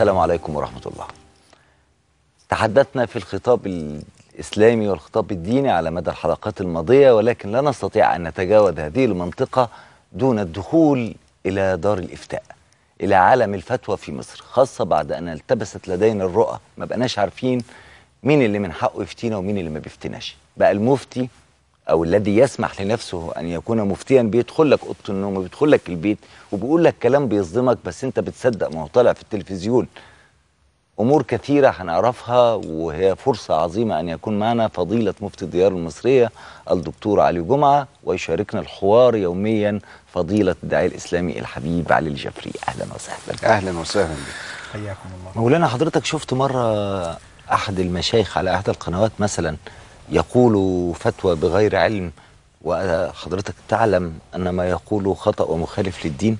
السلام عليكم ورحمة الله. تحدثنا في الخطاب الإسلامي والخطاب الديني على مدى الحلقات الماضية ولكن لا نستطيع أن نتجاوز هذه المنطقة دون الدخول إلى دار الإفتاء إلى عالم الفتوى في مصر خاصة بعد أن التبست لدينا الرؤى ما بقناش عارفين مين اللي من حقه يفتينا ومين اللي ما بيفتناش بقى المفتي أو الذي يسمح لنفسه أن يكون مفتيا بيدخل لك أوضة النوم وبيدخل لك البيت وبيقول لك كلام بيصدمك بس أنت بتصدق ما هو طالع في التلفزيون. أمور كثيرة هنعرفها وهي فرصة عظيمة أن يكون معنا فضيلة مفتي الديار المصرية الدكتور علي جمعة ويشاركنا الحوار يوميا فضيلة الداعيه الإسلامي الحبيب علي الجفري. أهلا وسهلا. أهلا وسهلا. بك حياكم الله. مولانا حضرتك شفت مرة أحد المشايخ على احد القنوات مثلا يقول فتوى بغير علم وحضرتك تعلم أن ما يقوله خطأ ومخالف للدين؟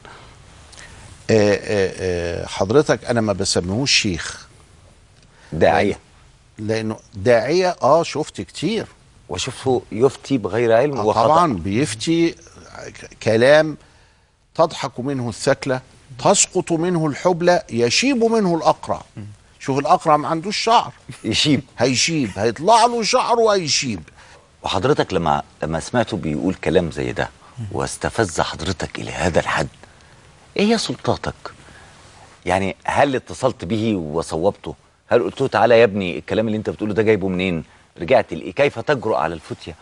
آه، آه، آه، حضرتك أنا ما بسميهوش شيخ. داعية. لأنه داعية آه شفت كتير. وشوفه يفتي بغير علم آه وخطأ. طبعا بيفتي كلام تضحك منه الثكلة تسقط منه الحبلى يشيب منه الأقرع. شوف الأقرع ما عندوش شعر. يشيب. هيشيب هيطلع له شعر وهيشيب. وحضرتك لما لما سمعته بيقول كلام زي ده واستفز حضرتك إلى هذا الحد إيه هي سلطاتك؟ يعني هل اتصلت به وصوبته؟ هل قلت له تعالى يا ابني الكلام اللي أنت بتقوله ده جايبه منين؟ رجعت لإيه؟ كيف تجرؤ على الفتية؟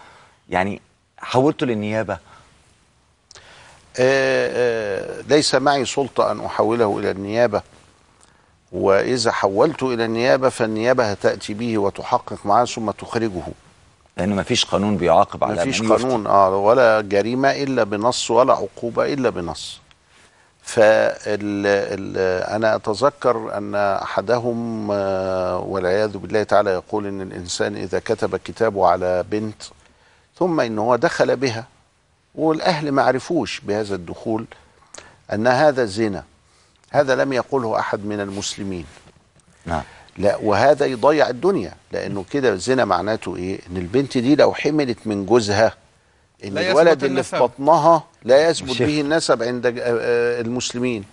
يعني حولته للنيابة؟ آه، آه، ليس معي سلطة أن أحوله إلى النيابة. وإذا حولته إلى النيابة فالنيابة هتأتي به وتحقق معه ثم تخرجه. لأن مفيش قانون بيعاقب على ما فيش. قانون آه ولا جريمة إلا بنص ولا عقوبة إلا بنص. فال ال أنا أتذكر أن أحدهم آه، والعياذ بالله تعالى يقول إن الإنسان إذا كتب كتابه على بنت ثم إن هو دخل بها والأهل ما عرفوش بهذا الدخول أن هذا زنا. هذا لم يقله أحد من المسلمين. نعم. لا وهذا يضيع الدنيا لأنه كده الزنا معناته إيه؟ إن البنت دي لو حملت من جوزها إن الولد اللي في. بطنها لا يثبت به النسب عند آه، آه، المسلمين.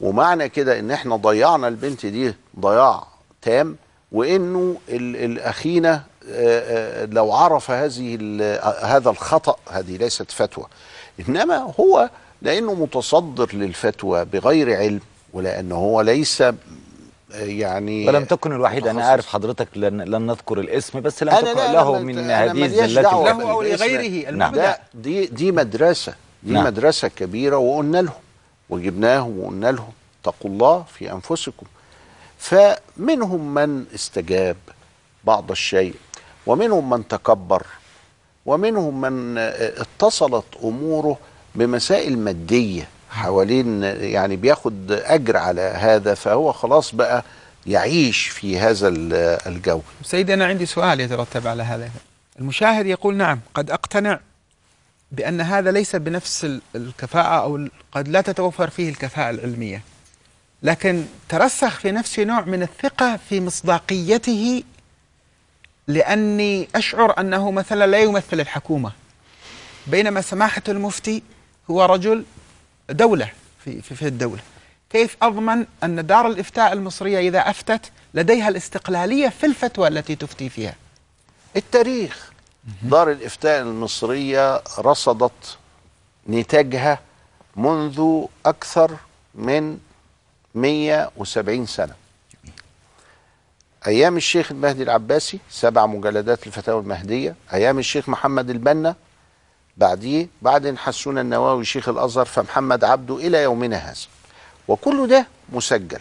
ومعنى كده إن إحنا ضيعنا البنت دي ضياع تام وإنه ال- الاخينا آه، لو عرف هذه ال- هذا الخطأ هذه ليست فتوى. إنما هو لأنه متصدر للفتوى بغير علم ولأنه هو ليس يعني ولم تكن الوحيد أنا. أعرف حضرتك لن, لن نذكر الاسم بس لم تقرا له من هذه الزلات. له بالاسم. لغيره نعم. لا دي دي مدرسة دي نعم. مدرسة كبيرة وقلنا لهم وجبناهم وقلنا لهم اتقوا الله في أنفسكم فمنهم من استجاب بعض الشيء ومنهم من تكبر ومنهم من آه، اتصلت أموره بمسائل مادية حوالين يعني بياخد أجر على هذا فهو خلاص بقى يعيش في هذا ال- الجو. سيدي أنا عندي سؤال يترتب على هذا. المشاهد يقول نعم قد أقتنع بأن هذا ليس بنفس ال- الكفاءة أو ال- قد لا تتوفر فيه الكفاءة العلمية. لكن ترسخ في نفسي نوع من الثقة في مصداقيته لأني أشعر أنه مثلا لا يمثل الحكومة. بينما سماحة المفتي هو رجل دولة في, في, في الدولة. كيف أضمن أن دار الإفتاء المصرية إذا أفتت لديها الاستقلالية في الفتوى التي تفتي فيها؟ التاريخ. دار الإفتاء المصرية رصدت نتاجها منذ أكثر من 170 سنة. أيام الشيخ المهدي العباسي سبع مجلدات الفتاوى المهدية. أيام الشيخ محمد البنا بعديه بعدين حسون النواوي شيخ الأزهر فمحمد عبده إلى يومنا هذا. وكل ده مسجل.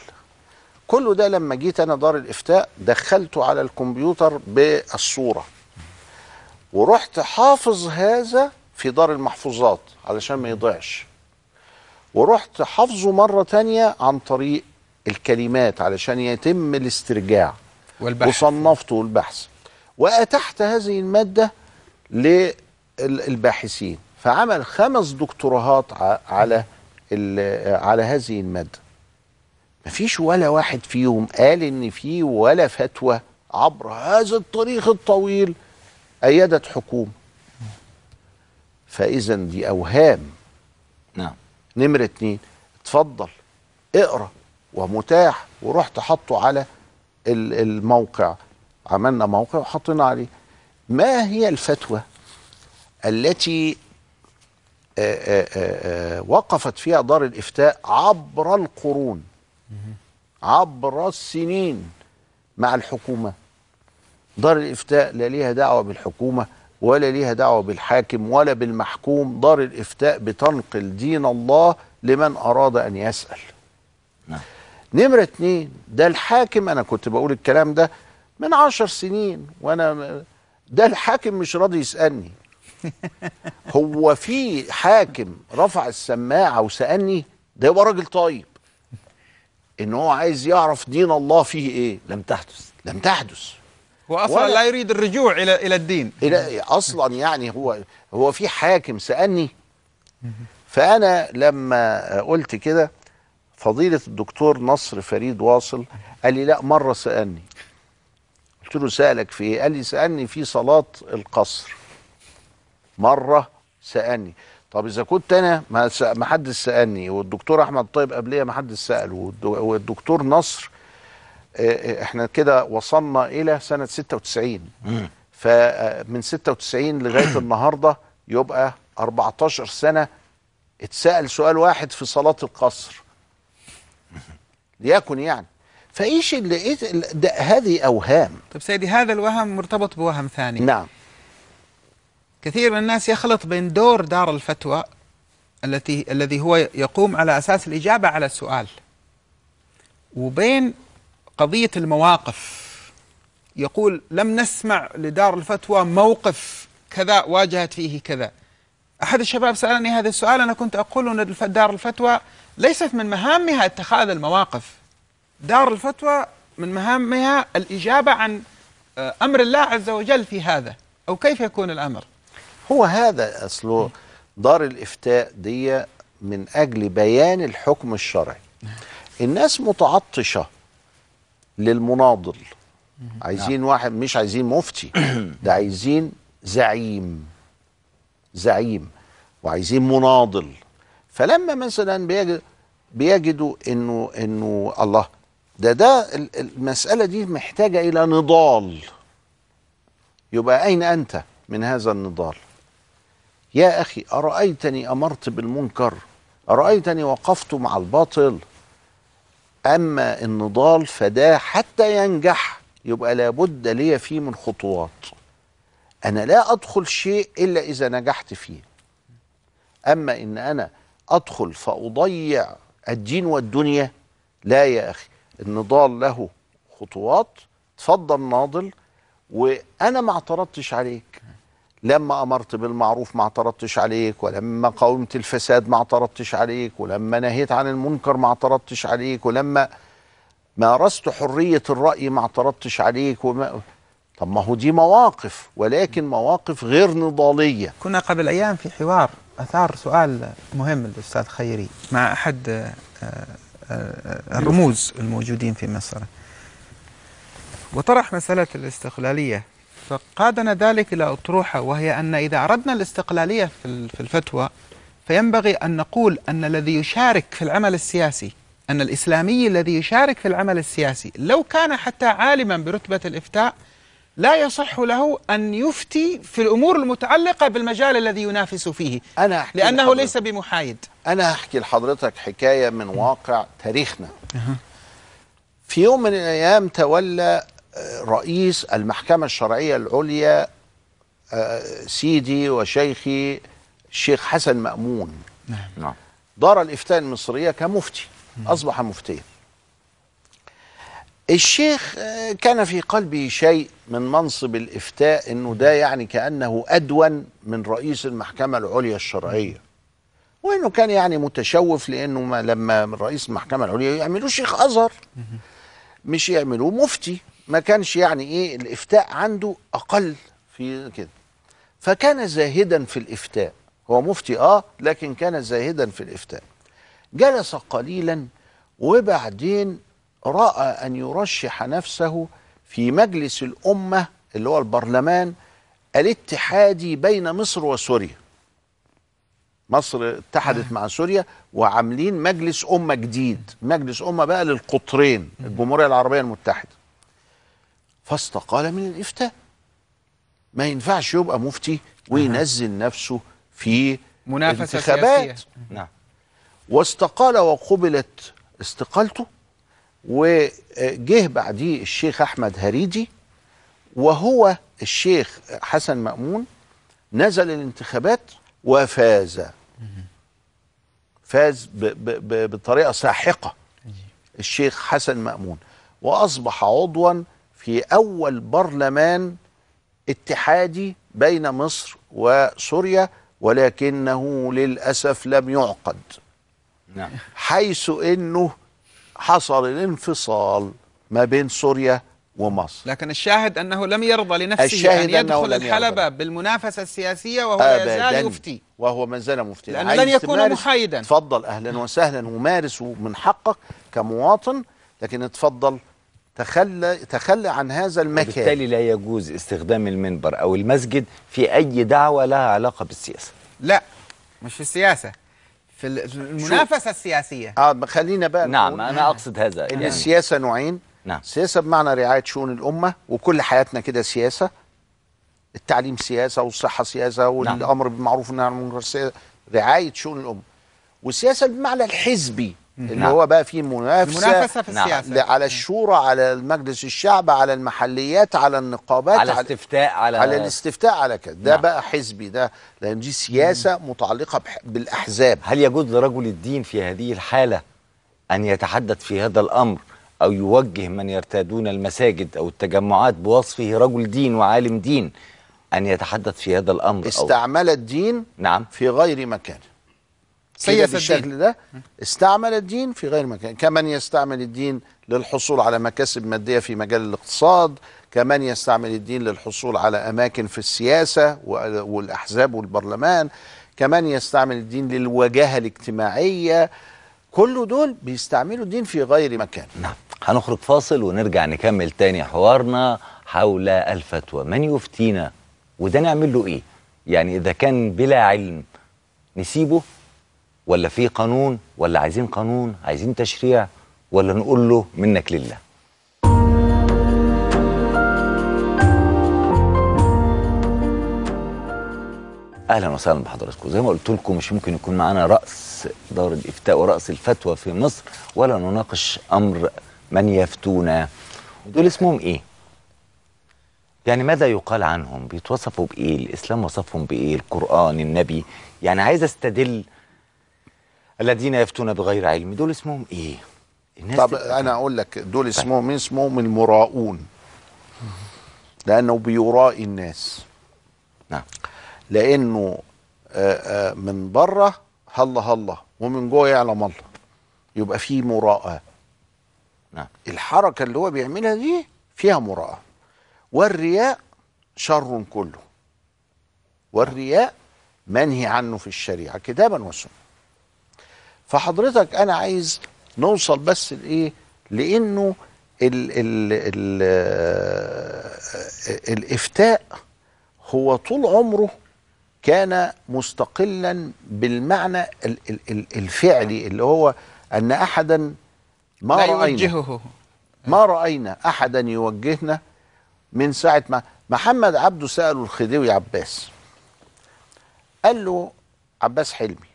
كل ده لما جيت أنا دار الإفتاء دخلته على الكمبيوتر بالصورة. ورحت حافظ هذا في دار المحفوظات علشان ما يضيعش. ورحت حافظه مرة تانية عن طريق الكلمات علشان يتم الاسترجاع. والبحث. وصنفته البحث. وأتحت هذه المادة للباحثين فعمل خمس دكتوراهات على ال- على هذه المادة. مفيش ولا واحد فيهم قال إن في ولا فتوى عبر هذا التاريخ الطويل أيدت حكومة. فإذا دي أوهام. نعم. نمرة اتنين اتفضل اقرأ ومتاح ورحت حطه على ال- الموقع. عملنا موقع وحطينا عليه. ما هي الفتوى؟ التي آه، آه، آه، وقفت فيها دار الإفتاء عبر القرون عبر السنين مع الحكومة. دار الإفتاء لا ليها دعوة بالحكومة ولا ليها دعوة بالحاكم ولا بالمحكوم. دار الإفتاء بتنقل دين الله لمن أراد أن يسأل. نعم. نمرة اتنين ده الحاكم أنا كنت بقول الكلام ده من عشر سنين وأنا ده الحاكم مش راضي يسألني. هو في حاكم رفع السماعة وسألني ده يبقى راجل طيب. إن هو عايز يعرف دين الله فيه إيه؟ لم تحدث لم تحدث. هو أصلا لا يريد الرجوع إلى إلى الدين. إلى أصلا يعني هو هو في حاكم سألني. فأنا لما قلت كده فضيلة الدكتور نصر فريد واصل قال لي لا مرة سألني. قلت له سألك في إيه؟ قال لي سألني في صلاة القصر. مرة سألني. طب إذا كنت أنا ما س- ما حدش سألني والدكتور أحمد طيب قبليه ما حدش والد- والدكتور نصر إحنا كده وصلنا إلى سنة 96 فمن 96 لغاية النهارده يبقى 14 سنة اتسأل سؤال واحد في صلاة القصر. ليكن يعني. فإيش اللي إيه ده هذه أوهام. طيب سيدي هذا الوهم مرتبط بوهم ثاني. نعم. كثير من الناس يخلط بين دور دار الفتوى التي الذي هو يقوم على أساس الإجابة على السؤال وبين قضية المواقف. يقول لم نسمع لدار الفتوى موقف كذا واجهت فيه كذا. أحد الشباب سألني هذا السؤال أنا كنت أقول أن دار الفتوى ليست من مهامها اتخاذ المواقف. دار الفتوى من مهامها الإجابة عن آه، أمر الله عز وجل في هذا أو كيف يكون الأمر؟ هو هذا اصله دار الإفتاء دي من أجل بيان الحكم الشرعي. الناس متعطشة للمناضل. عايزين واحد مش عايزين مفتي ده عايزين زعيم زعيم وعايزين مناضل. فلما مثلا بيجد بيجدوا إنه إنه الله ده ده ال- المسألة دي محتاجة إلى نضال. يبقى أين أنت من هذا النضال؟ يا أخي أرأيتني أمرت بالمنكر؟ أرأيتني وقفت مع الباطل؟ أما النضال فده حتى ينجح يبقى لابد لي فيه من خطوات. أنا لا أدخل شيء إلا إذا نجحت فيه. أما إن أنا أدخل فأضيع الدين والدنيا لا يا أخي النضال له خطوات تفضل ناضل وأنا ما اعترضتش عليك. لما أمرت بالمعروف ما اعترضتش عليك ولما قاومت الفساد ما اعترضتش عليك ولما نهيت عن المنكر ما اعترضتش عليك ولما مارست حرية الرأي ما اعترضتش عليك وما طب ما هو دي مواقف ولكن مواقف غير نضالية. كنا قبل أيام في حوار أثار سؤال مهم الاستاذ خيري مع أحد آه، آه، الرموز الموجودين في مصر. وطرح مسألة الاستقلالية. فقادنا ذلك إلى أطروحة وهي أن إذا أردنا الاستقلالية في ال- في الفتوى فينبغي أن نقول أن الذي يشارك في العمل السياسي أن الإسلامي الذي يشارك في العمل السياسي لو كان حتى عالما برتبة الإفتاء لا يصح له أن يفتي في الأمور المتعلقة بالمجال الذي ينافس فيه أنا أحكي لأنه لحضرتك- ليس بمحايد. أنا هحكي لحضرتك حكاية من واقع تاريخنا. في يوم من الأيام تولى رئيس المحكمة الشرعية العليا آه، سيدي وشيخي الشيخ حسن مأمون. نعم. دار الإفتاء المصرية كمفتي أصبح مفتيا الشيخ آه، كان في قلبه شيء من منصب الإفتاء إنه ده يعني كأنه أدون من رئيس المحكمة العليا الشرعية. وإنه كان يعني متشوف لإنه ما لما رئيس المحكمة العليا يعملوه شيخ أزهر. مش يعملوه مفتي. ما كانش يعني إيه الإفتاء عنده أقل في كده. فكان زاهدا في الإفتاء. هو مفتي آه لكن كان زاهدا في الإفتاء. جلس قليلا وبعدين رأى أن يرشح نفسه في مجلس الأمة اللي هو البرلمان الاتحادي بين مصر وسوريا. مصر اتحدت مع سوريا وعاملين مجلس أمة جديد. مجلس أمة بقى للقطرين الجمهورية العربية المتحدة. فاستقال من الإفتاء. ما ينفعش يبقى مفتي وينزل نفسه في منافسة انتخابات. سياسية. نعم. واستقال وقبلت استقالته وجه بعديه الشيخ أحمد هريدي وهو الشيخ حسن مأمون. نزل الانتخابات وفاز. فاز ب ب ب بطريقة ساحقة. الشيخ حسن مأمون. وأصبح عضوا في أول برلمان اتحادي بين مصر وسوريا ولكنه للأسف لم يعقد نعم حيث إنه حصل الانفصال ما بين سوريا ومصر لكن الشاهد أنه لم يرضى لنفسه الشاهد أن أنه يدخل الحلبة يرضى. بالمنافسة السياسية وهو لا يزال يفتي وهو ما زال مفتي لأنه لن يكون؟ محايدا. اتفضل أهلا وسهلا ومارس ومن حقك كمواطن لكن اتفضل تخلى تخلى عن هذا المكان. وبالتالي لا يجوز استخدام المنبر أو المسجد في أي دعوة لها علاقة بالسياسة. لا مش في السياسة في ال- في المنافسة السياسية. آه خلينا بقى نعم نقول أنا أقصد هذا. إن يعني السياسة نوعين نعم. سياسه بمعنى رعاية شؤون الأمة وكل حياتنا كده سياسة. التعليم سياسة والصحة سياسة والأمر بالمعروف والنهي عن المنكر سياسة. رعاية شؤون الأمة. والسياسة بمعنى الحزبي. اللي نعم. هو بقى فيه منافسة المنافسة في نعم. السياسة. ل- على الشورى على مجلس الشعب على المحليات على النقابات على استفتاء على على الاستفتاء على كده. ده نعم. بقى حزبي ده لأن دي سياسة متعلقة بح- بالأحزاب. هل يجوز لرجل الدين في هذه الحالة أن يتحدث في هذا الأمر أو يوجه من يرتادون المساجد أو التجمعات بوصفه رجل دين وعالم دين أن يتحدث في هذا الأمر أو استعمل الدين نعم. في غير مكان بالشكل الدين ده استعمل الدين في غير مكان. كمن يستعمل الدين للحصول على مكاسب مادية في مجال الاقتصاد كمن يستعمل الدين للحصول على أماكن في السياسة وال- والأحزاب والبرلمان كمان يستعمل الدين للوجاهة الاجتماعية. كل دول بيستعملوا الدين في غير مكان. نعم. هنخرج فاصل ونرجع نكمل تاني حوارنا حول الفتوى. من يفتينا وده نعمل له إيه؟ يعني إذا كان بلا علم نسيبه ولا في قانون ولا عايزين قانون عايزين تشريع ولا نقول له منك لله. أهلا وسهلا بحضراتكم. زي ما قلت لكم مش ممكن يكون معانا رأس دار الإفتاء ورأس الفتوى في مصر ولا نناقش أمر من يفتونا. دول اسمهم إيه؟ يعني ماذا يقال عنهم؟ بيتوصفوا بإيه؟ الإسلام وصفهم بإيه؟ القرآن النبي. يعني عايز أستدل الذين يفتون بغير علم دول اسمهم إيه؟ الناس طب أنا أقول لك دول اسمهم مين؟ اسمهم المراؤون. لأنه بيرائي الناس. نعم. لأنه من برة هلا هلا ومن جوه يعلم الله. يبقى في مراءة. نعم. الحركة اللي هو بيعملها دي فيها مراءة. والرياء شر كله. والرياء منهي عنه في الشريعة كتابا وسنة. فحضرتك أنا عايز نوصل بس لإيه؟ لأنه ال ال ال الإفتاء هو طول عمره كان مستقلا بالمعنى ال- ال- ال- الفعلي اللي هو أن أحدا ما لا رأينا. يوجهه. ما رأينا أحدا يوجهنا من ساعة ما محمد عبده سأله الخديوي عباس. قال له عباس حلمي.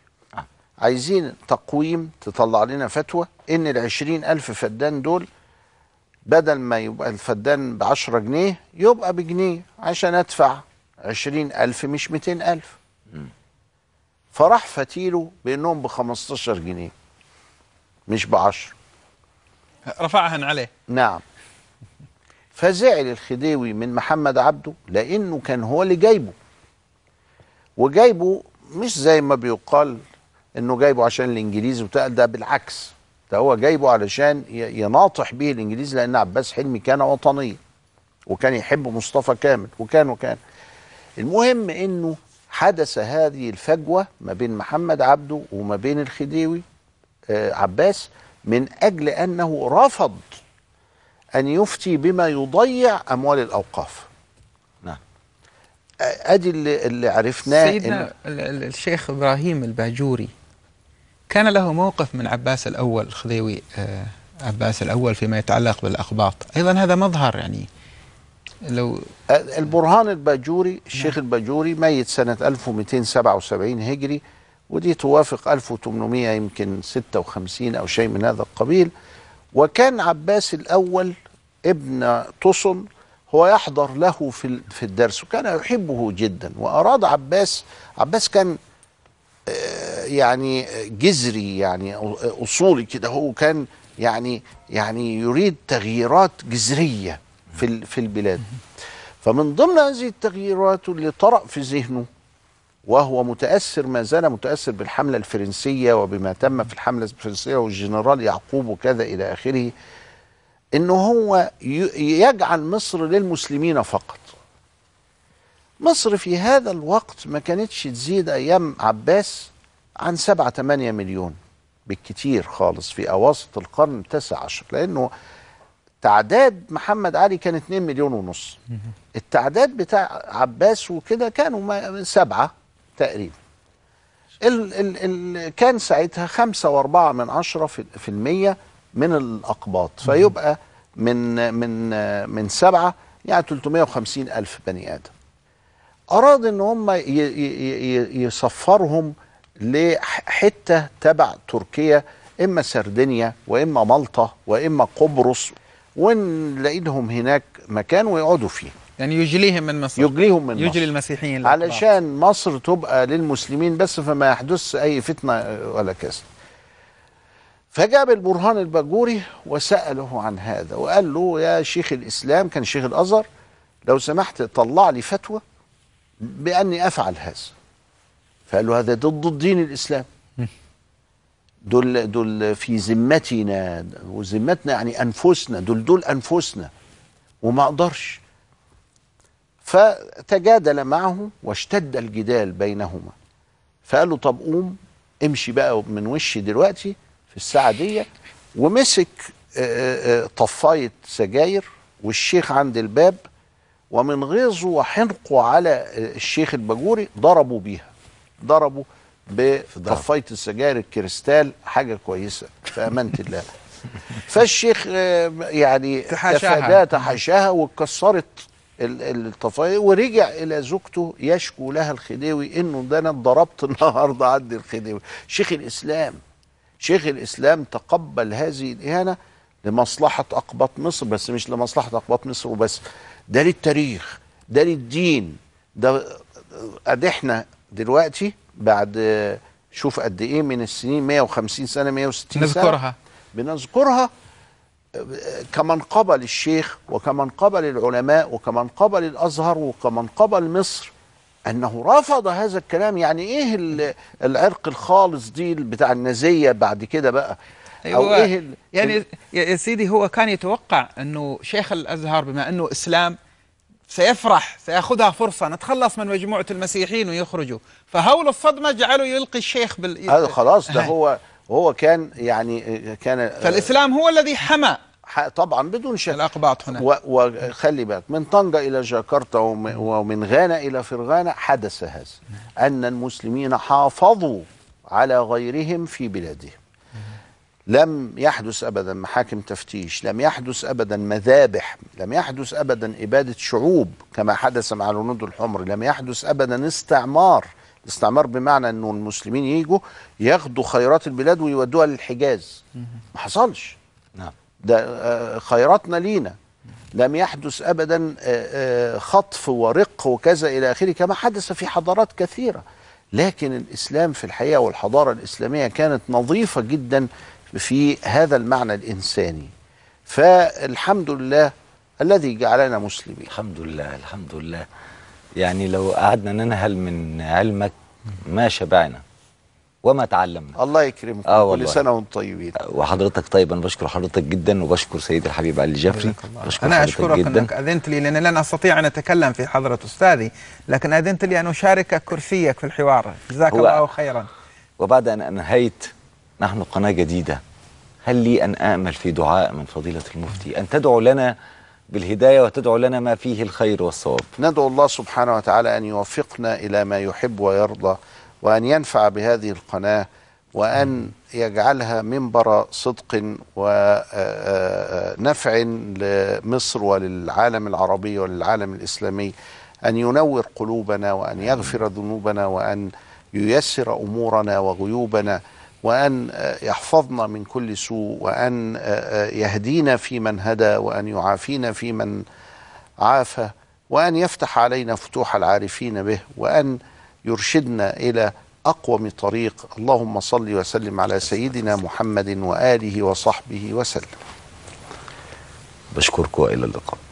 عايزين تقويم تطلع لنا فتوى إن العشرين ألف فدان دول بدل ما يبقى الفدان بعشرة جنيه يبقى بجنيه عشان أدفع عشرين ألف مش ميتين ألف. فراح فتيله بأنهم بخمستاشر جنيه مش بعشر رفعها عليه. نعم. فزعل الخديوي من محمد عبده لأنه كان هو اللي جايبه. وجايبه مش زي ما بيقال إنه جايبه عشان الانجليز وبتاع ده بالعكس ده هو جايبه علشان يناطح به الانجليز لأن عباس حلمي كان وطنيا وكان يحب مصطفى كامل وكان وكان. المهم إنه حدث هذه الفجوة ما بين محمد عبده وما بين الخديوي آه، عباس من أجل أنه رفض أن يفتي بما يضيع أموال الأوقاف. ادي اللي, اللي عرفناه سيدنا الشيخ إبراهيم الباجوري كان له موقف من عباس الأول الخديوي آه، عباس الأول فيما يتعلق بالاقباط أيضا هذا مظهر يعني لو البرهان الباجوري الشيخ الباجوري ميت سنة 1277 هجري ودي توافق 1800 يمكن 56 أو شيء من هذا القبيل. وكان عباس الأول ابن طسن هو يحضر له في في الدرس وكان يحبه جدا وأراد عباس عباس كان آه، يعني جذري يعني أصولي كده هو كان يعني يعني يريد تغييرات جذرية في في البلاد. فمن ضمن هذه التغييرات اللي طرأ في ذهنه وهو متأثر ما زال متأثر بالحملة الفرنسية وبما تم في الحملة الفرنسية والجنرال يعقوب وكذا إلى آخره إنه هو يجعل مصر للمسلمين فقط. مصر في هذا الوقت ما كانتش تزيد أيام عباس عن سبعة ثمانية مليون بالكتير خالص في أواسط القرن التاسع عشر لأنه تعداد محمد علي كان 2 مليون ونص. التعداد بتاع عباس وكده كانوا سبعة تقريبا. ال ال ال كان ساعتها خمسة وأربعة من عشرة في, في المية. من الأقباط. فيبقى من من من سبعة يعني 350 ألف بني آدم. أراد إن هم يصفرهم لحتة تبع تركيا إما سردينيا وإما مالطا وإما قبرص ونلاقي لهم هناك مكان ويقعدوا فيه. يعني يجليهم من مصر. يجليهم من يجلي مصر. المسيحيين. علشان مصر تبقى للمسلمين بس فما يحدث أي فتنة ولا كذا فجاب البرهان الباجوري وسأله عن هذا وقال له يا شيخ الإسلام كان شيخ الأزهر لو سمحت طلع لي فتوى بأني أفعل هذا. فقال له هذا ضد الدين الإسلام. دول دول في ذمتنا وذمتنا يعني أنفسنا دول دول أنفسنا وما أقدرش. فتجادل معه واشتد الجدال بينهما. فقال له طب قوم امشي بقى من وشي دلوقتي في الساعة دي ومسك آه، آه، طفاية سجاير والشيخ عند الباب ومن غيظه وحنقه على آه، الشيخ الباجوري ضربوا بيها ضربوا بطفاية السجاير الكريستال حاجة كويسة في أمانة الله فالشيخ آه، يعني تحاشاها. تحاشاها واتكسرت ال- الطفاية ورجع إلى زوجته يشكو لها الخديوي إنه ده أنا اتضربت النهارده عند الخديوي شيخ الإسلام شيخ الإسلام تقبل هذه الإهانة لمصلحة أقباط مصر بس مش لمصلحة أقباط مصر وبس. ده للتاريخ ده للدين. ده ادي إحنا دلوقتي بعد شوف قد إيه من السنين 150 سنة 160 سنة نذكرها بنذكرها كمن قبل الشيخ وكمن قبل العلماء وكمن قبل الأزهر وكمن قبل مصر. أنه رفض هذا الكلام يعني إيه ال- العرق الخالص دي بتاع النازية بعد كده بقى أو أيوة. ال- يعني يا سيدي هو كان يتوقع أنه شيخ الأزهر بما أنه إسلام سيفرح سيأخذها فرصة نتخلص من مجموعة المسيحيين ويخرجوا فهول الصدمه جعلوا يلقي الشيخ بال هذا خلاص ده. هو هو كان يعني كان فالإسلام هو الذي حمى طبعا بدون شك. الأقباط هنا و- وخلي بالك من طنجة إلى جاكرتا وم- ومن غانا إلى فرغانا حدث هذا أن المسلمين حافظوا على غيرهم في بلادهم. لم يحدث أبدا محاكم تفتيش لم يحدث أبدا مذابح لم يحدث أبدا إبادة شعوب كما حدث مع الهنود الحمر لم يحدث أبدا استعمار. الاستعمار بمعنى أنه المسلمين يجوا ياخدوا خيرات البلاد ويودوها للحجاز. ما حصلش. ده آه، خيراتنا لينا. لم يحدث ابدا آه، آه، خطف ورق وكذا إلى آخره كما حدث في حضارات كثيرة. لكن الإسلام في الحقيقة والحضارة الإسلامية كانت نظيفة جدا في هذا المعنى الإنساني. فالحمد لله الذي جعلنا مسلمين. الحمد لله الحمد لله. يعني لو قعدنا ننهل من علمك ما شبعنا. وما تعلمنا. الله يكرمكم آه كل والله. سنة وأنتم طيبين. وحضرتك طيب أنا بشكر حضرتك جدا وبشكر سيدي الحبيب علي جفري. بشكر أنا حضرتك أشكرك جدا. أنك أذنت لي لأني لن أستطيع أن أتكلم في حضرة أستاذي لكن أذنت لي أن أشارك كرسيك في الحوار. جزاك الله خيرا. وبعد أن أنهيت نحن قناة جديدة. هل لي أن آمل في دعاء من فضيلة المفتي؟ أن تدعو لنا بالهداية وتدعو لنا ما فيه الخير والصواب. ندعو الله سبحانه وتعالى أن يوفقنا إلى ما يحب ويرضى. وأن ينفع بهذه القناة وأن يجعلها منبر صدق ونفع لمصر وللعالم العربي وللعالم الإسلامي أن ينور قلوبنا وأن يغفر ذنوبنا وأن ييسر أمورنا وغيوبنا وأن يحفظنا من كل سوء وأن يهدينا في من هدى وأن يعافينا في من عافى وأن يفتح علينا فتوح العارفين به وأن يرشدنا إلى أقوم طريق. اللهم صل وسلم على سيدنا محمد وآله وصحبه وسلم. بشكركم وإلى اللقاء.